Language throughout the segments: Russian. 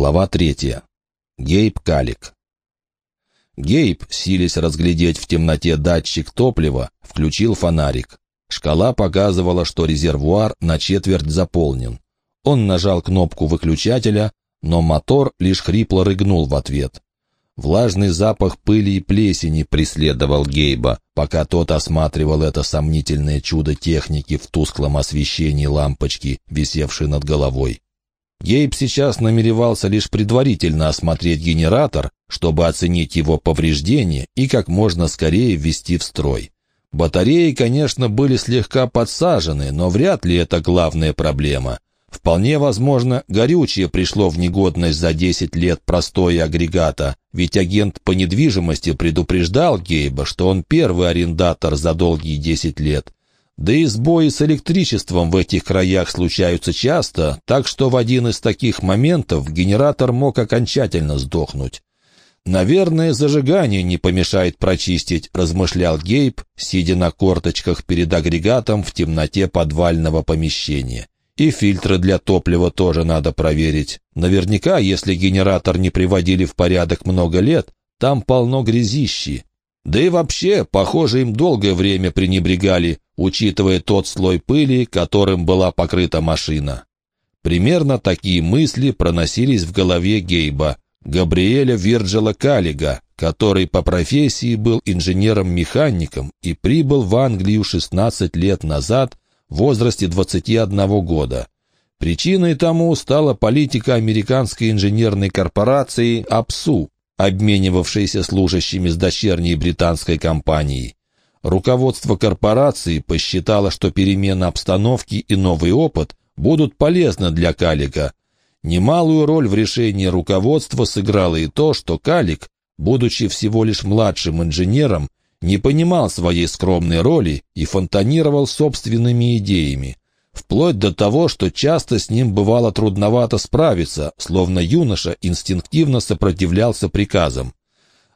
Глава третья. Гейб Калик. Гейб, силясь разглядеть в темноте датчик топлива, включил фонарик. Шкала показывала, что резервуар на четверть заполнен. Он нажал кнопку выключателя, но мотор лишь хрипло рыгнул в ответ. Влажный запах пыли и плесени преследовал Гейба, пока тот осматривал это сомнительное чудо техники в тусклом освещении лампочки, висевшей над головой. Гейб сейчас намеревался лишь предварительно осмотреть генератор, чтобы оценить его повреждения и как можно скорее ввести в строй. Батареи, конечно, были слегка подсажены, но вряд ли это главная проблема. Вполне возможно, горючее пришло в негодность за 10 лет простоя агрегата, ведь агент по недвижимости предупреждал Гейба, что он первый арендатор за долгие 10 лет. Да и сбои с электричеством в этих краях случаются часто, так что в один из таких моментов генератор мог окончательно сдохнуть. «Наверное, зажигание не помешает прочистить», — размышлял Гейб, сидя на корточках перед агрегатом в темноте подвального помещения. «И фильтры для топлива тоже надо проверить. Наверняка, если генератор не приводили в порядок много лет, там полно грязищи. Да и вообще, похоже, им долгое время пренебрегали, учитывая тот слой пыли, которым была покрыта машина. Примерно такие мысли проносились в голове Гейба, Габриэля Вирджила Каллига, который по профессии был инженером-механиком и прибыл в Англию 16 лет назад в возрасте 21 года. Причиной тому стала политика американской инженерной корпорации АПСУ, обменивавшейся служащими с дочерней британской компанией. Руководство корпорации посчитало, что перемена обстановки и новый опыт будут полезны для Калика. Немалую роль в решении руководства сыграло и то, что Калик, будучи всего лишь младшим инженером, не понимал своей скромной роли и фонтанировал собственными идеями. Вплоть до того, что часто с ним бывало трудновато справиться, словно юноша инстинктивно сопротивлялся приказам.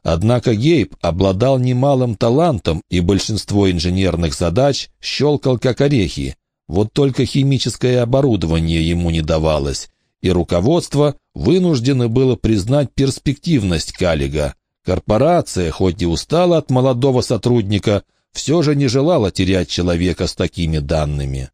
Однако Гейб обладал немалым талантом, и большинство инженерных задач щелкал как орехи. Вот только химическое оборудование ему не давалось, и руководство вынуждено было признать перспективность Каллига. Корпорация, хоть и устала от молодого сотрудника, все же не желала терять человека с такими данными.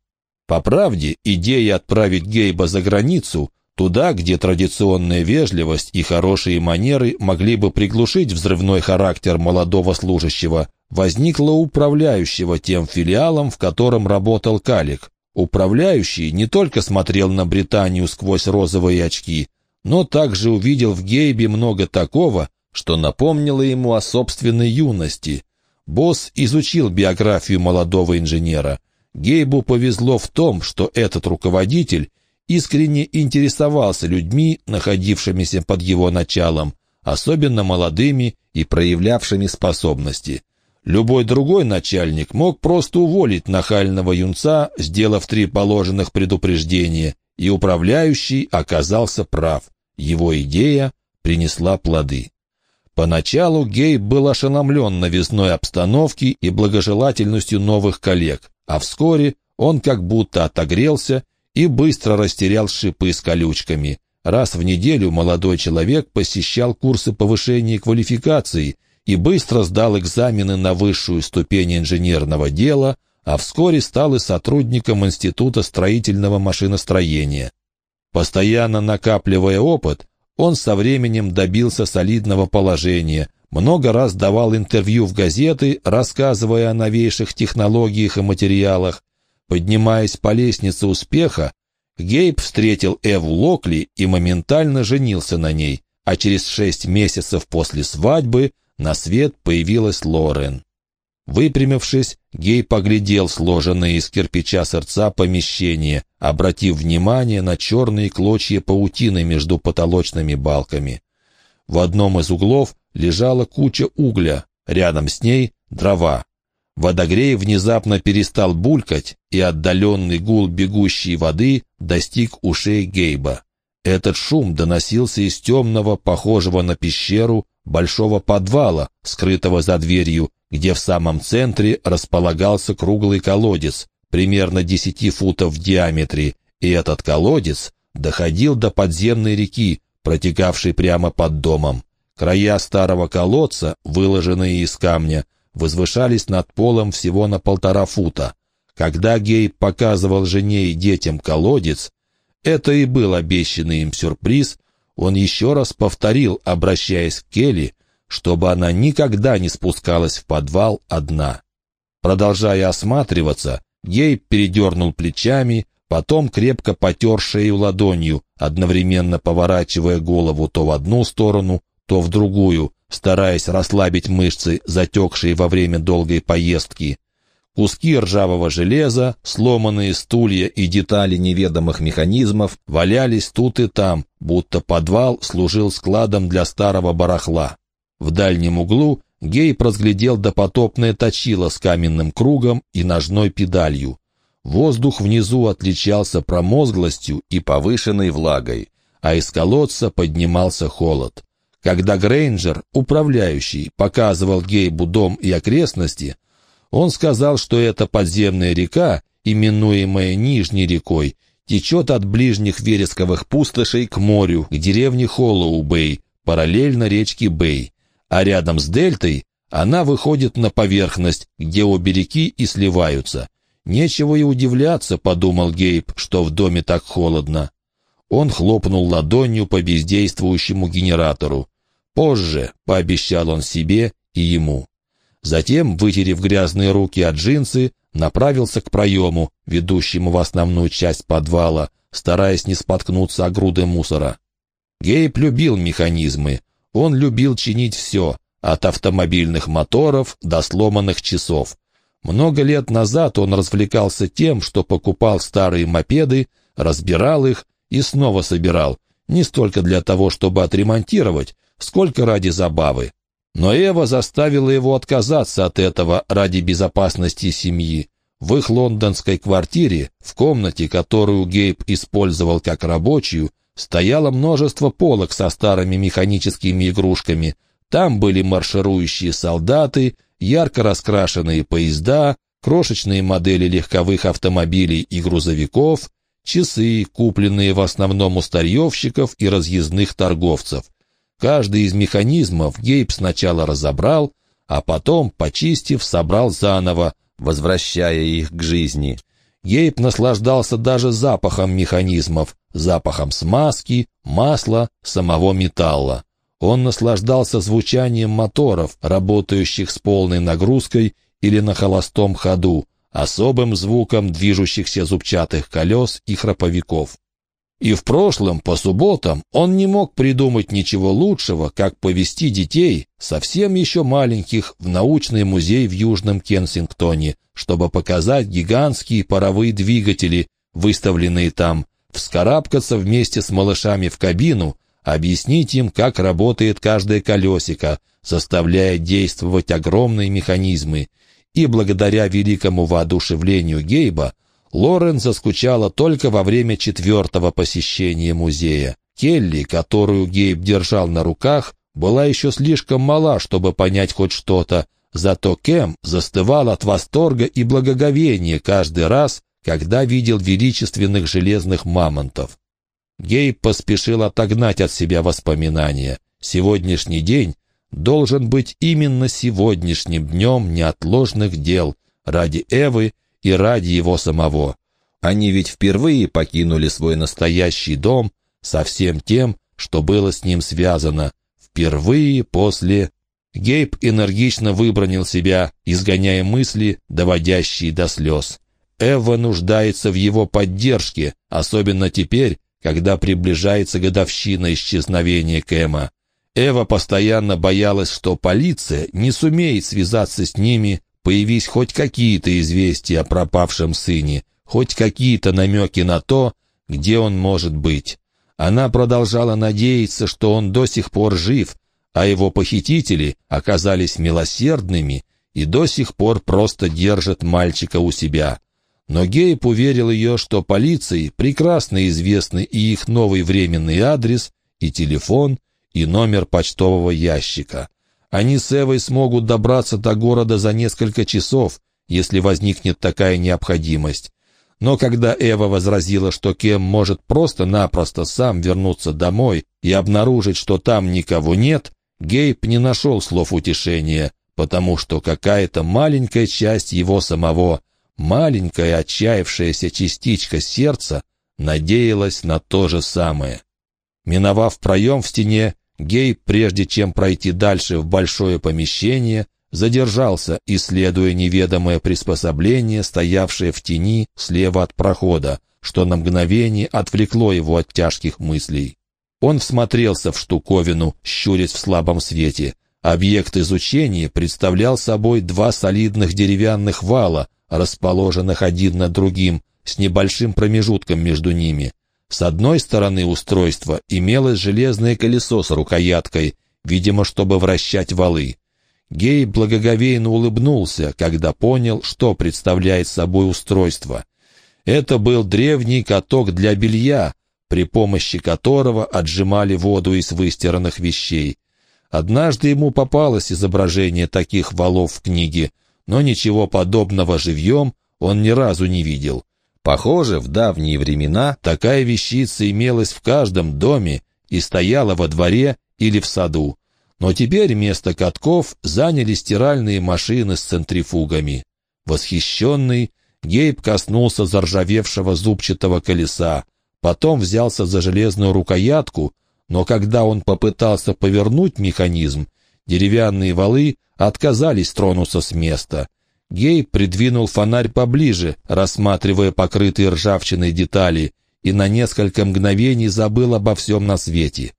По правде, идея отправить Гейба за границу Туда, где традиционная вежливость и хорошие манеры могли бы приглушить взрывной характер молодого служащего, возникла управляющего тем филиалом, в котором работал Калик. Управляющий не только смотрел на Британию сквозь розовые очки, но также увидел в Гейбе много такого, что напомнило ему о собственной юности. Босс изучил биографию молодого инженера. Гейбу повезло в том, что этот руководитель искренне интересовался людьми, находившимися под его началом, особенно молодыми и проявлявшими способности. Любой другой начальник мог просто уволить нахального юнца, сделав три положенных предупреждения, и управляющий оказался прав. Его идея принесла плоды. Поначалу Гейб был ошеломлен новизной обстановки и благожелательностью новых коллег, а вскоре он как будто отогрелся и быстро растерял шипы с колючками. Раз в неделю молодой человек посещал курсы повышения квалификации и быстро сдал экзамены на высшую ступень инженерного дела, а вскоре стал и сотрудником Института строительного машиностроения. Постоянно накапливая опыт, он со временем добился солидного положения, много раз давал интервью в газеты, рассказывая о новейших технологиях и материалах, Поднимаясь по лестнице успеха, Гейб встретил Эву Локли и моментально женился на ней, а через шесть месяцев после свадьбы на свет появилась Лорен. Выпрямившись, Гей поглядел сложенные из кирпича сердца помещение, обратив внимание на черные клочья паутины между потолочными балками. В одном из углов лежала куча угля, рядом с ней — дрова. Водогрей внезапно перестал булькать, и отдаленный гул бегущей воды достиг ушей Гейба. Этот шум доносился из темного, похожего на пещеру, большого подвала, скрытого за дверью, где в самом центре располагался круглый колодец, примерно десяти футов в диаметре, и этот колодец доходил до подземной реки, протекавший прямо под домом. Края старого колодца, выложенные из камня, возвышались над полом всего на полтора фута. Когда Гейб показывал жене и детям колодец, это и был обещанный им сюрприз, он еще раз повторил, обращаясь к Келли, чтобы она никогда не спускалась в подвал одна. Продолжая осматриваться, Гейб передернул плечами, потом крепко потер шею ладонью, одновременно поворачивая голову то в одну сторону, то в другую, стараясь расслабить мышцы, затекшие во время долгой поездки. Куски ржавого железа, сломанные стулья и детали неведомых механизмов валялись тут и там, будто подвал служил складом для старого барахла. В дальнем углу Гейб разглядел допотопное точило с каменным кругом и ножной педалью. Воздух внизу отличался промозглостью и повышенной влагой, а из колодца поднимался холод. Когда Грейнджер, управляющий, показывал Гейбу дом и окрестности, он сказал, что эта подземная река, именуемая Нижней рекой, течет от ближних вересковых пустошей к морю, к деревне Холлоу-Бэй, параллельно речке Бэй, а рядом с дельтой она выходит на поверхность, где обе реки и сливаются. «Нечего и удивляться», — подумал Гейб, — «что в доме так холодно». Он хлопнул ладонью по бездействующему генератору. «Позже», — пообещал он себе и ему. Затем, вытерев грязные руки от джинсы, направился к проему, ведущему в основную часть подвала, стараясь не споткнуться о груды мусора. Гейб любил механизмы. Он любил чинить все, от автомобильных моторов до сломанных часов. Много лет назад он развлекался тем, что покупал старые мопеды, разбирал их и снова собирал, не столько для того, чтобы отремонтировать, сколько ради забавы. Но Эва заставила его отказаться от этого ради безопасности семьи. В их лондонской квартире, в комнате, которую Гейб использовал как рабочую, стояло множество полок со старыми механическими игрушками. Там были марширующие солдаты, ярко раскрашенные поезда, крошечные модели легковых автомобилей и грузовиков, часы, купленные в основном у старьевщиков и разъездных торговцев – Каждый из механизмов Гейб сначала разобрал, а потом, почистив, собрал заново, возвращая их к жизни. Гейб наслаждался даже запахом механизмов, запахом смазки, масла, самого металла. Он наслаждался звучанием моторов, работающих с полной нагрузкой или на холостом ходу, особым звуком движущихся зубчатых колес и храповиков. И в прошлом, по субботам, он не мог придумать ничего лучшего, как повести детей, совсем еще маленьких, в научный музей в Южном Кенсингтоне, чтобы показать гигантские паровые двигатели, выставленные там, вскарабкаться вместе с малышами в кабину, объяснить им, как работает каждое колесико, заставляя действовать огромные механизмы. И благодаря великому воодушевлению Гейба Лорен заскучала только во время четвертого посещения музея. Келли, которую Гейб держал на руках, была еще слишком мала, чтобы понять хоть что-то, зато Кэм застывал от восторга и благоговения каждый раз, когда видел величественных железных мамонтов. Гейб поспешил отогнать от себя воспоминания. Сегодняшний день должен быть именно сегодняшним днем неотложных дел ради Эвы и ради его самого. Они ведь впервые покинули свой настоящий дом со всем тем, что было с ним связано. Впервые после... Гейб энергично выбронил себя, изгоняя мысли, доводящие до слез. Эва нуждается в его поддержке, особенно теперь, когда приближается годовщина исчезновения Кэма. Эва постоянно боялась, что полиция не сумеет связаться с ними, появись хоть какие-то известия о пропавшем сыне, хоть какие-то намеки на то, где он может быть. Она продолжала надеяться, что он до сих пор жив, а его похитители оказались милосердными и до сих пор просто держат мальчика у себя. Но Гейб уверил ее, что полиции прекрасно известны и их новый временный адрес, и телефон, и номер почтового ящика. Они с Эвой смогут добраться до города за несколько часов, если возникнет такая необходимость. Но когда Эва возразила, что Кем может просто-напросто сам вернуться домой и обнаружить, что там никого нет, Гейб не нашел слов утешения, потому что какая-то маленькая часть его самого, маленькая отчаявшаяся частичка сердца, надеялась на то же самое. Миновав проем в стене, Гейб, прежде чем пройти дальше в большое помещение, задержался, исследуя неведомое приспособление, стоявшее в тени слева от прохода, что на мгновение отвлекло его от тяжких мыслей. Он всмотрелся в штуковину, щурясь в слабом свете. Объект изучения представлял собой два солидных деревянных вала, расположенных один над другим, с небольшим промежутком между ними. С одной стороны устройства имелось железное колесо с рукояткой, видимо, чтобы вращать валы. Гей благоговейно улыбнулся, когда понял, что представляет собой устройство. Это был древний каток для белья, при помощи которого отжимали воду из выстиранных вещей. Однажды ему попалось изображение таких валов в книге, но ничего подобного живьем он ни разу не видел. Похоже, в давние времена такая вещица имелась в каждом доме и стояла во дворе или в саду. Но теперь место катков заняли стиральные машины с центрифугами. Восхищенный, Гейб коснулся заржавевшего зубчатого колеса, потом взялся за железную рукоятку, но когда он попытался повернуть механизм, деревянные валы отказались тронуться с места. Гейб придвинул фонарь поближе, рассматривая покрытые ржавчиной детали, и на несколько мгновений забыл обо всем на свете.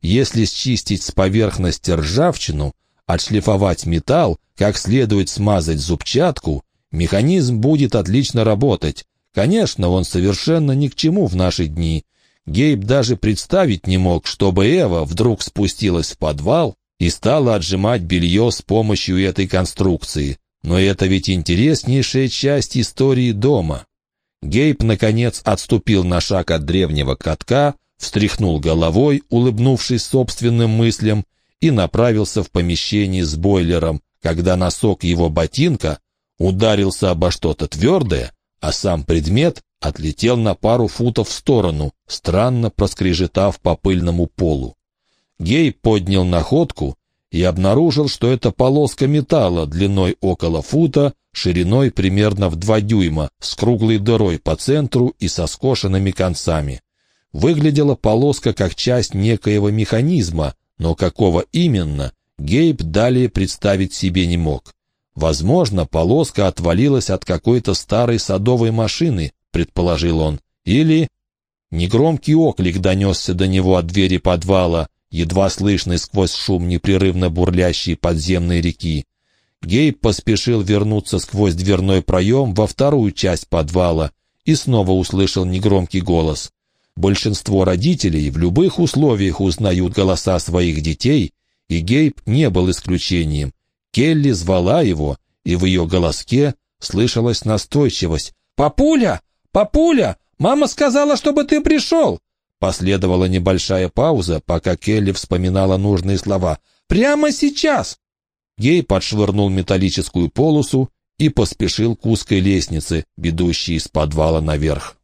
Если счистить с поверхности ржавчину, отшлифовать металл, как следует смазать зубчатку, механизм будет отлично работать. Конечно, он совершенно ни к чему в наши дни. Гейб даже представить не мог, чтобы Эва вдруг спустилась в подвал и стала отжимать белье с помощью этой конструкции. Но это ведь интереснейшая часть истории дома. Гейб, наконец, отступил на шаг от древнего катка, встряхнул головой, улыбнувшись собственным мыслям, и направился в помещение с бойлером, когда носок его ботинка ударился обо что-то твердое, а сам предмет отлетел на пару футов в сторону, странно проскрежетав по пыльному полу. Гей поднял находку и обнаружил, что это полоска металла длиной около фута, шириной примерно в два дюйма, с круглой дырой по центру и со скошенными концами. Выглядела полоска как часть некоего механизма, но какого именно, Гейб далее представить себе не мог. Возможно, полоска отвалилась от какой-то старой садовой машины, предположил он, или... Негромкий оклик донесся до него от двери подвала, едва слышный сквозь шум непрерывно бурлящей подземной реки. Гейб поспешил вернуться сквозь дверной проем во вторую часть подвала и снова услышал негромкий голос. Большинство родителей в любых условиях узнают голоса своих детей, и Гейб не был исключением. Келли звала его, и в ее голоске слышалась настойчивость. «Папуля! Папуля! Мама сказала, чтобы ты пришел!» Последовала небольшая пауза, пока Келли вспоминала нужные слова. «Прямо сейчас!» Гей подшвырнул металлическую полосу и поспешил к узкой лестнице, ведущей из подвала наверх.